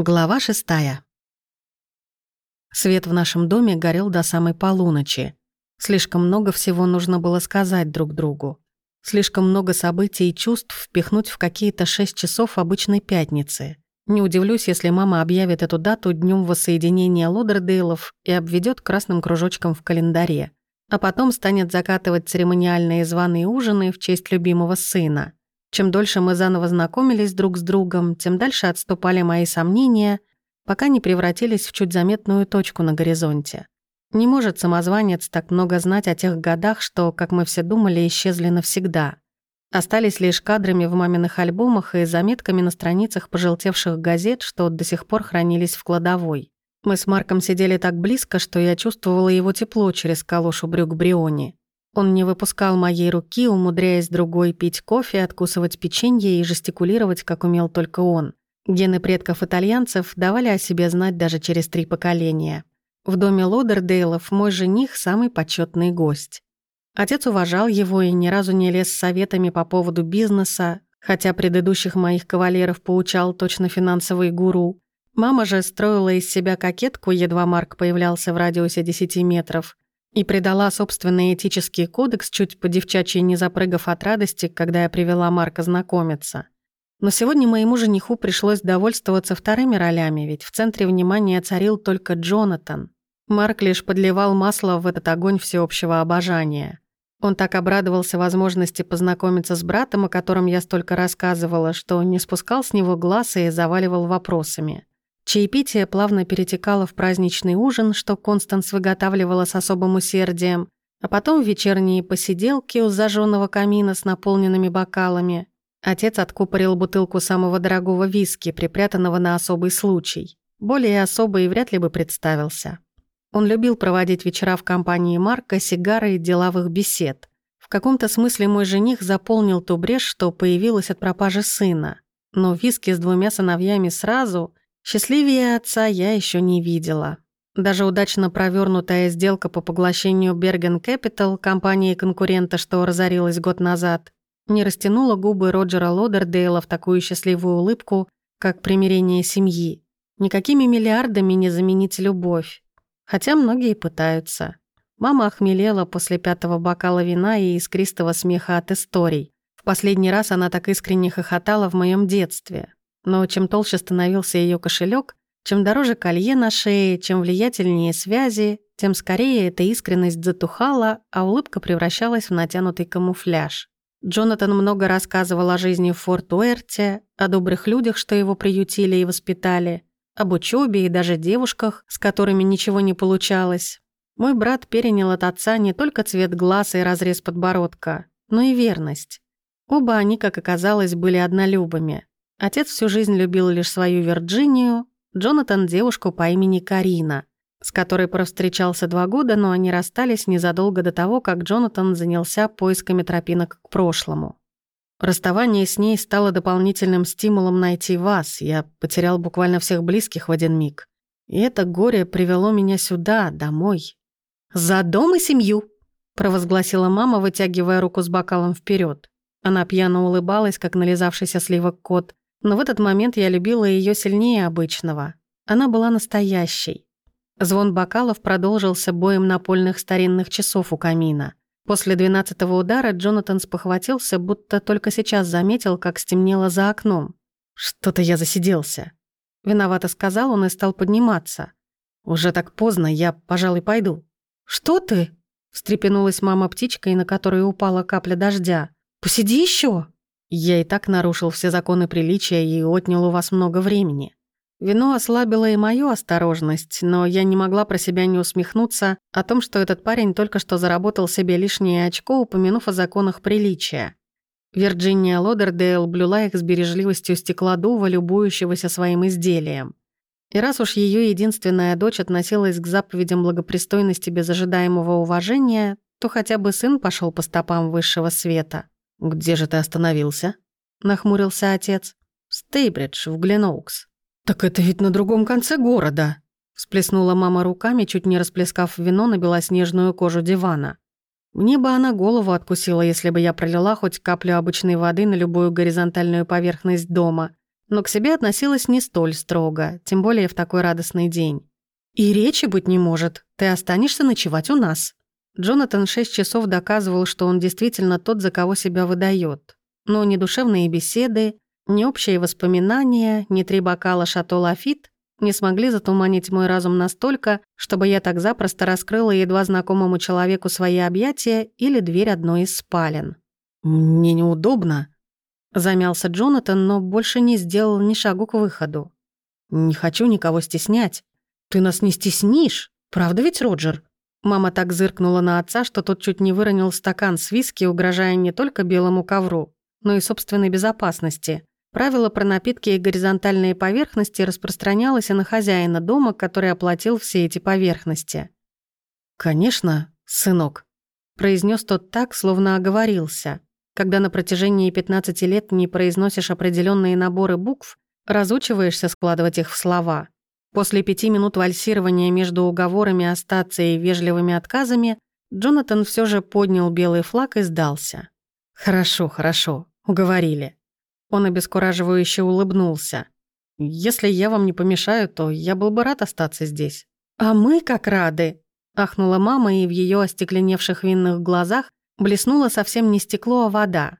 Глава шестая. Свет в нашем доме горел до самой полуночи. Слишком много всего нужно было сказать друг другу. Слишком много событий и чувств впихнуть в какие-то шесть часов обычной пятницы. Не удивлюсь, если мама объявит эту дату днем воссоединения Лодердейлов и обведет красным кружочком в календаре. А потом станет закатывать церемониальные званые ужины в честь любимого сына. Чем дольше мы заново знакомились друг с другом, тем дальше отступали мои сомнения, пока не превратились в чуть заметную точку на горизонте. Не может самозванец так много знать о тех годах, что, как мы все думали, исчезли навсегда. Остались лишь кадрами в маминых альбомах и заметками на страницах пожелтевших газет, что до сих пор хранились в кладовой. Мы с Марком сидели так близко, что я чувствовала его тепло через калошу брюк Бриони. Он не выпускал моей руки, умудряясь другой пить кофе, откусывать печенье и жестикулировать, как умел только он. Гены предков итальянцев давали о себе знать даже через три поколения. В доме Лодердейлов мой жених – самый почетный гость. Отец уважал его и ни разу не лез с советами по поводу бизнеса, хотя предыдущих моих кавалеров поучал точно финансовый гуру. Мама же строила из себя кокетку, едва Марк появлялся в радиусе 10 метров – и предала собственный этический кодекс, чуть по-девчачьи не запрыгав от радости, когда я привела Марка знакомиться. Но сегодня моему жениху пришлось довольствоваться вторыми ролями, ведь в центре внимания царил только Джонатан. Марк лишь подливал масло в этот огонь всеобщего обожания. Он так обрадовался возможности познакомиться с братом, о котором я столько рассказывала, что не спускал с него глаз и заваливал вопросами. Чаепитие плавно перетекало в праздничный ужин, что Констанс выготавливала с особым усердием, а потом в вечерние посиделки у зажженного камина с наполненными бокалами. Отец откупорил бутылку самого дорогого виски, припрятанного на особый случай. Более особый вряд ли бы представился. Он любил проводить вечера в компании Марка, сигары и деловых бесед. В каком-то смысле мой жених заполнил ту брешь, что появилась от пропажи сына. Но виски с двумя сыновьями сразу Счастливее отца я еще не видела. Даже удачно провернутая сделка по поглощению Берген Capital, компании-конкурента, что разорилась год назад, не растянула губы Роджера Лодердейла в такую счастливую улыбку, как примирение семьи. Никакими миллиардами не заменить любовь. Хотя многие пытаются. Мама охмелела после пятого бокала вина и искристого смеха от историй. В последний раз она так искренне хохотала в моем детстве. Но чем толще становился ее кошелек, чем дороже колье на шее, чем влиятельнее связи, тем скорее эта искренность затухала, а улыбка превращалась в натянутый камуфляж. Джонатан много рассказывал о жизни в Форт Уэрте, о добрых людях, что его приютили и воспитали, об учебе и даже девушках, с которыми ничего не получалось. Мой брат перенял от отца не только цвет глаз и разрез подбородка, но и верность. Оба они, как оказалось, были однолюбами. Отец всю жизнь любил лишь свою Вирджинию, Джонатан — девушку по имени Карина, с которой провстречался два года, но они расстались незадолго до того, как Джонатан занялся поисками тропинок к прошлому. Расставание с ней стало дополнительным стимулом найти вас. Я потерял буквально всех близких в один миг. И это горе привело меня сюда, домой. «За дом и семью!» – провозгласила мама, вытягивая руку с бокалом вперед. Она пьяно улыбалась, как нализавшийся сливок кот, но в этот момент я любила ее сильнее обычного. Она была настоящей. Звон бокалов продолжился боем напольных старинных часов у камина. После двенадцатого удара Джонатан спохватился, будто только сейчас заметил, как стемнело за окном. «Что-то я засиделся». Виновато сказал он и стал подниматься. «Уже так поздно, я, пожалуй, пойду». «Что ты?» встрепенулась мама птичкой, на которой упала капля дождя. «Посиди еще. Я и так нарушил все законы приличия и отнял у вас много времени. Вино ослабило и мою осторожность, но я не могла про себя не усмехнуться о том, что этот парень только что заработал себе лишнее очко, упомянув о законах приличия. Вирджиния Лодердейл блюла их с бережливостью стеклодува, любующегося своим изделием. И раз уж ее единственная дочь относилась к заповедям благопристойности без ожидаемого уважения, то хотя бы сын пошел по стопам высшего света. «Где же ты остановился?» — нахмурился отец. «Стейбридж, в Гленоукс». «Так это ведь на другом конце города!» Всплеснула мама руками, чуть не расплескав вино на белоснежную кожу дивана. Мне бы она голову откусила, если бы я пролила хоть каплю обычной воды на любую горизонтальную поверхность дома. но к себе относилась не столь строго, тем более в такой радостный день. «И речи быть не может. Ты останешься ночевать у нас». Джонатан шесть часов доказывал, что он действительно тот, за кого себя выдает. Но ни душевные беседы, ни общие воспоминания, ни три бокала «Шато Лафит» не смогли затуманить мой разум настолько, чтобы я так запросто раскрыла едва знакомому человеку свои объятия или дверь одной из спален. «Мне неудобно», — замялся Джонатан, но больше не сделал ни шагу к выходу. «Не хочу никого стеснять». «Ты нас не стеснишь? Правда ведь, Роджер?» Мама так зыркнула на отца, что тот чуть не выронил стакан с виски, угрожая не только белому ковру, но и собственной безопасности. Правило про напитки и горизонтальные поверхности распространялось и на хозяина дома, который оплатил все эти поверхности. «Конечно, сынок», — произнес тот так, словно оговорился. Когда на протяжении 15 лет не произносишь определенные наборы букв, разучиваешься складывать их в слова. После пяти минут вальсирования между уговорами остаться и вежливыми отказами, Джонатан все же поднял белый флаг и сдался. «Хорошо, хорошо, уговорили». Он обескураживающе улыбнулся. «Если я вам не помешаю, то я был бы рад остаться здесь». «А мы как рады!» Ахнула мама, и в ее остекленевших винных глазах блеснуло совсем не стекло, а вода.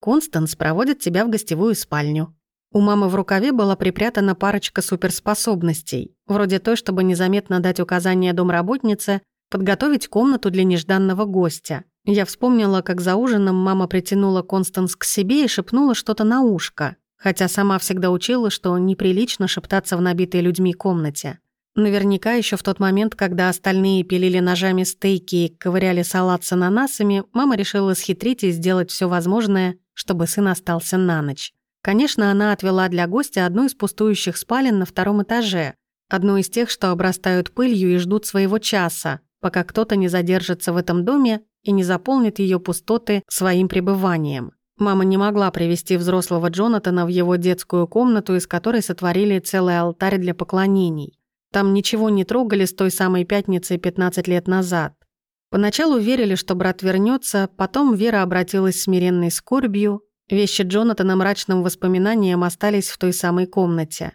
«Констанс проводит тебя в гостевую спальню». У мамы в рукаве была припрятана парочка суперспособностей, вроде той, чтобы незаметно дать указание домработнице подготовить комнату для нежданного гостя. Я вспомнила, как за ужином мама притянула Констанс к себе и шепнула что-то на ушко, хотя сама всегда учила, что неприлично шептаться в набитой людьми комнате. Наверняка еще в тот момент, когда остальные пилили ножами стейки и ковыряли салат с ананасами, мама решила схитрить и сделать все возможное, чтобы сын остался на ночь. Конечно, она отвела для гостя одну из пустующих спален на втором этаже, одну из тех, что обрастают пылью и ждут своего часа, пока кто-то не задержится в этом доме и не заполнит ее пустоты своим пребыванием. Мама не могла привести взрослого Джонатана в его детскую комнату, из которой сотворили целый алтарь для поклонений. Там ничего не трогали с той самой пятницы 15 лет назад. Поначалу верили, что брат вернется, потом Вера обратилась смиренной скорбью. Вещи Джонатана мрачным воспоминанием остались в той самой комнате.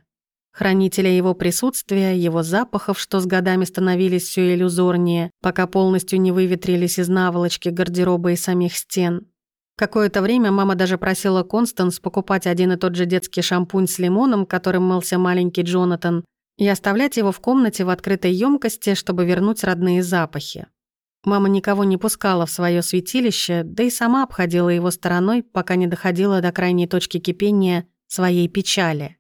Хранителя его присутствия, его запахов, что с годами становились все иллюзорнее, пока полностью не выветрились из наволочки гардероба и самих стен. Какое-то время мама даже просила Констанс покупать один и тот же детский шампунь с лимоном, которым мылся маленький Джонатан, и оставлять его в комнате в открытой емкости, чтобы вернуть родные запахи. Мама никого не пускала в свое святилище, да и сама обходила его стороной, пока не доходила до крайней точки кипения своей печали.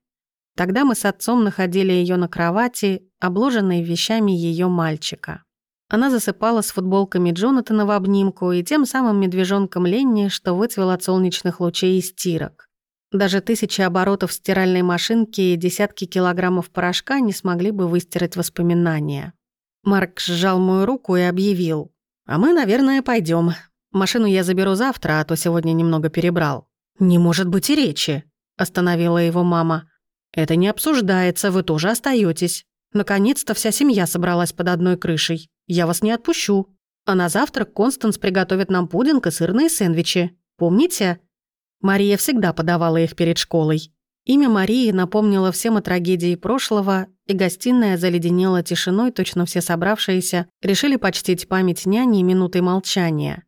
Тогда мы с отцом находили ее на кровати, обложенной вещами ее мальчика. Она засыпала с футболками Джонатана в обнимку и тем самым медвежонком Ленни, что выцвел от солнечных лучей и стирок. Даже тысячи оборотов стиральной машинки и десятки килограммов порошка не смогли бы выстирать воспоминания. Марк сжал мою руку и объявил. «А мы, наверное, пойдем. Машину я заберу завтра, а то сегодня немного перебрал». «Не может быть и речи», — остановила его мама. «Это не обсуждается, вы тоже остаетесь. Наконец-то вся семья собралась под одной крышей. Я вас не отпущу. А на завтрак Констанс приготовит нам пудинг и сырные сэндвичи. Помните?» Мария всегда подавала их перед школой. Имя Марии напомнило всем о трагедии прошлого, и гостиная заледенела тишиной, точно все собравшиеся решили почтить память няни минутой молчания.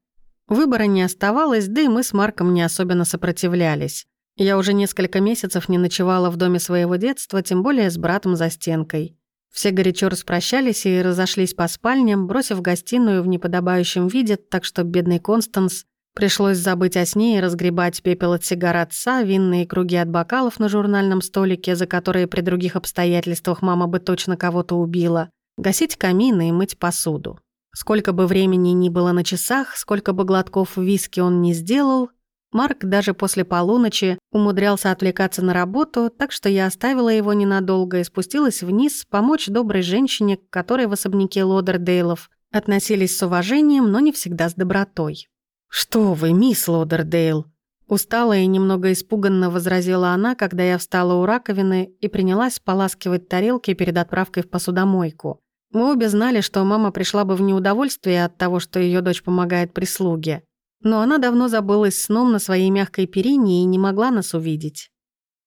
Выбора не оставалось, да и мы с Марком не особенно сопротивлялись. Я уже несколько месяцев не ночевала в доме своего детства, тем более с братом за стенкой. Все горячо распрощались и разошлись по спальням, бросив гостиную в неподобающем виде, так что бедный Констанс пришлось забыть о сне и разгребать пепел от сигар отца, винные круги от бокалов на журнальном столике, за которые при других обстоятельствах мама бы точно кого-то убила, гасить камины и мыть посуду. Сколько бы времени ни было на часах, сколько бы глотков виски он не сделал, Марк даже после полуночи умудрялся отвлекаться на работу, так что я оставила его ненадолго и спустилась вниз помочь доброй женщине, к которой в особняке Лодердейлов относились с уважением, но не всегда с добротой. «Что вы, мисс Лодердейл?» Устала и немного испуганно возразила она, когда я встала у раковины и принялась поласкивать тарелки перед отправкой в посудомойку. Мы обе знали, что мама пришла бы в неудовольствие от того, что ее дочь помогает прислуге. Но она давно забылась сном на своей мягкой перине и не могла нас увидеть.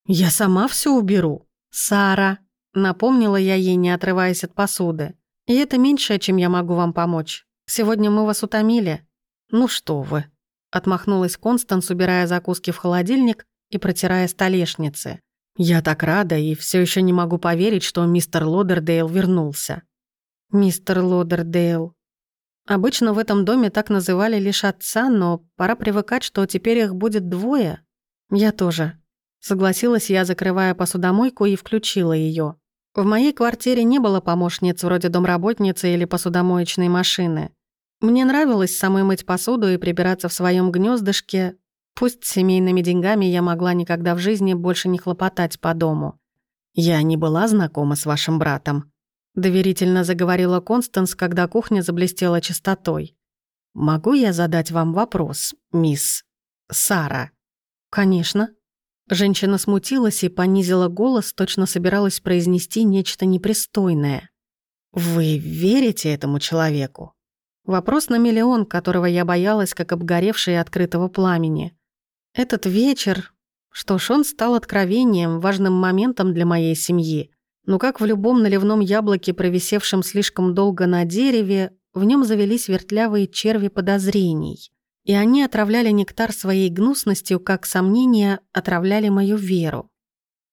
«Я сама все уберу». «Сара», — напомнила я ей, не отрываясь от посуды. «И это меньшее, чем я могу вам помочь. Сегодня мы вас утомили». «Ну что вы», — отмахнулась Констанс, убирая закуски в холодильник и протирая столешницы. «Я так рада и все еще не могу поверить, что мистер Лодердейл вернулся». «Мистер Лодердейл», Обычно в этом доме так называли лишь отца, но пора привыкать, что теперь их будет двое. Я тоже. Согласилась я, закрывая посудомойку и включила ее. В моей квартире не было помощниц вроде домработницы или посудомоечной машины. Мне нравилось самой мыть посуду и прибираться в своем гнездышке. Пусть семейными деньгами я могла никогда в жизни больше не хлопотать по дому. Я не была знакома с вашим братом, доверительно заговорила Констанс, когда кухня заблестела чистотой. «Могу я задать вам вопрос, мисс Сара?» «Конечно». Женщина смутилась и понизила голос, точно собиралась произнести нечто непристойное. «Вы верите этому человеку?» Вопрос на миллион, которого я боялась, как обгоревшей открытого пламени. Этот вечер... Что ж, он стал откровением, важным моментом для моей семьи. Но как в любом наливном яблоке, провисевшем слишком долго на дереве, в нем завелись вертлявые черви подозрений. И они отравляли нектар своей гнусностью, как сомнения отравляли мою веру.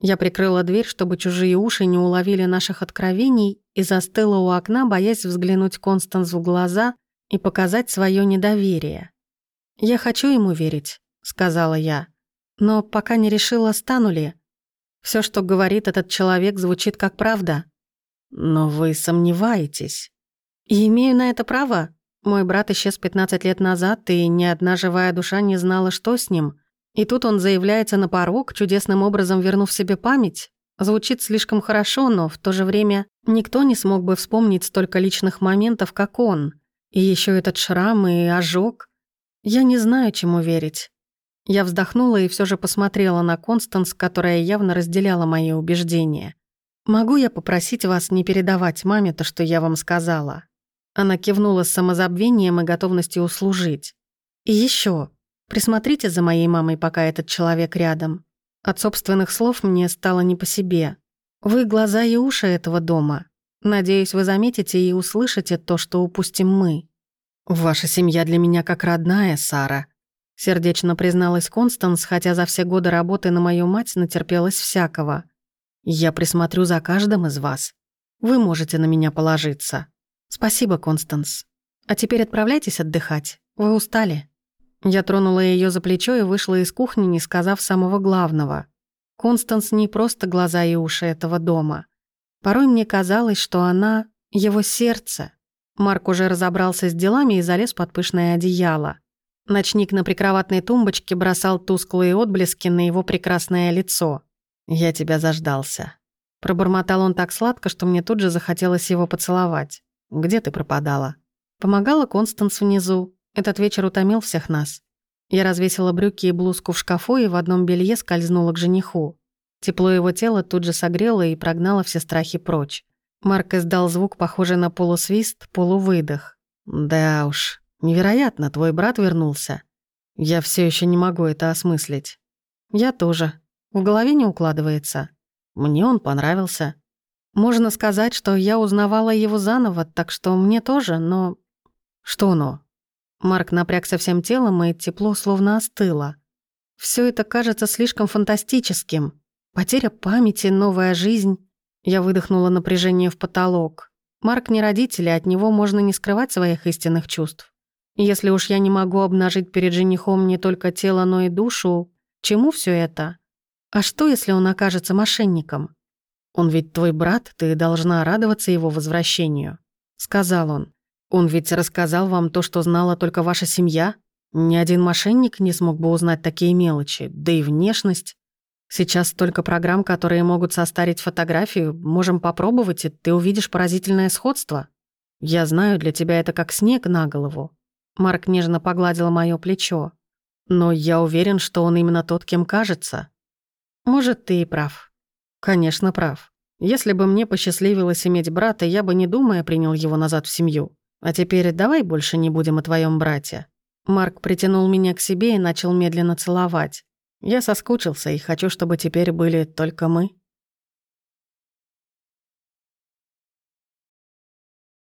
Я прикрыла дверь, чтобы чужие уши не уловили наших откровений, и застыла у окна, боясь взглянуть Констанс в глаза и показать свое недоверие. «Я хочу ему верить», — сказала я, «но пока не решила, стану ли». Все, что говорит этот человек, звучит как правда. Но вы сомневаетесь. И имею на это право. Мой брат исчез 15 лет назад, и ни одна живая душа не знала, что с ним. И тут он заявляется на порог, чудесным образом вернув себе память. Звучит слишком хорошо, но в то же время никто не смог бы вспомнить столько личных моментов, как он. И еще этот шрам и ожог. Я не знаю, чему верить. Я вздохнула и все же посмотрела на Констанс, которая явно разделяла мои убеждения. «Могу я попросить вас не передавать маме то, что я вам сказала?» Она кивнула с самозабвением и готовностью услужить. «И еще, присмотрите за моей мамой, пока этот человек рядом. От собственных слов мне стало не по себе. Вы глаза и уши этого дома. Надеюсь, вы заметите и услышите то, что упустим мы. Ваша семья для меня как родная, Сара», Сердечно призналась Констанс, хотя за все годы работы на мою мать натерпелась всякого. «Я присмотрю за каждым из вас. Вы можете на меня положиться». «Спасибо, Констанс. А теперь отправляйтесь отдыхать. Вы устали». Я тронула ее за плечо и вышла из кухни, не сказав самого главного. Констанс не просто глаза и уши этого дома. Порой мне казалось, что она — его сердце. Марк уже разобрался с делами и залез под пышное одеяло. Ночник на прикроватной тумбочке бросал тусклые отблески на его прекрасное лицо. «Я тебя заждался». Пробормотал он так сладко, что мне тут же захотелось его поцеловать. «Где ты пропадала?» Помогала Констанс внизу. Этот вечер утомил всех нас. Я развесила брюки и блузку в шкафу и в одном белье скользнула к жениху. Тепло его тела тут же согрело и прогнало все страхи прочь. Марк издал звук, похожий на полусвист, полувыдох. «Да уж, Невероятно, твой брат вернулся. Я все еще не могу это осмыслить. Я тоже. В голове не укладывается. Мне он понравился. Можно сказать, что я узнавала его заново, так что мне тоже, но... Что но? Марк напрягся всем телом, и тепло словно остыло. Все это кажется слишком фантастическим. Потеря памяти, новая жизнь. Я выдохнула напряжение в потолок. Марк не родитель, от него можно не скрывать своих истинных чувств. Если уж я не могу обнажить перед женихом не только тело, но и душу, чему все это? А что, если он окажется мошенником? Он ведь твой брат, ты должна радоваться его возвращению, сказал он. Он ведь рассказал вам то, что знала только ваша семья. Ни один мошенник не смог бы узнать такие мелочи, да и внешность. Сейчас столько программ, которые могут состарить фотографию. Можем попробовать, и ты увидишь поразительное сходство. Я знаю, для тебя это как снег на голову. Марк нежно погладил моё плечо. «Но я уверен, что он именно тот, кем кажется». «Может, ты и прав». «Конечно, прав. Если бы мне посчастливилось иметь брата, я бы, не думая, принял его назад в семью. А теперь давай больше не будем о твоем брате». Марк притянул меня к себе и начал медленно целовать. Я соскучился и хочу, чтобы теперь были только мы.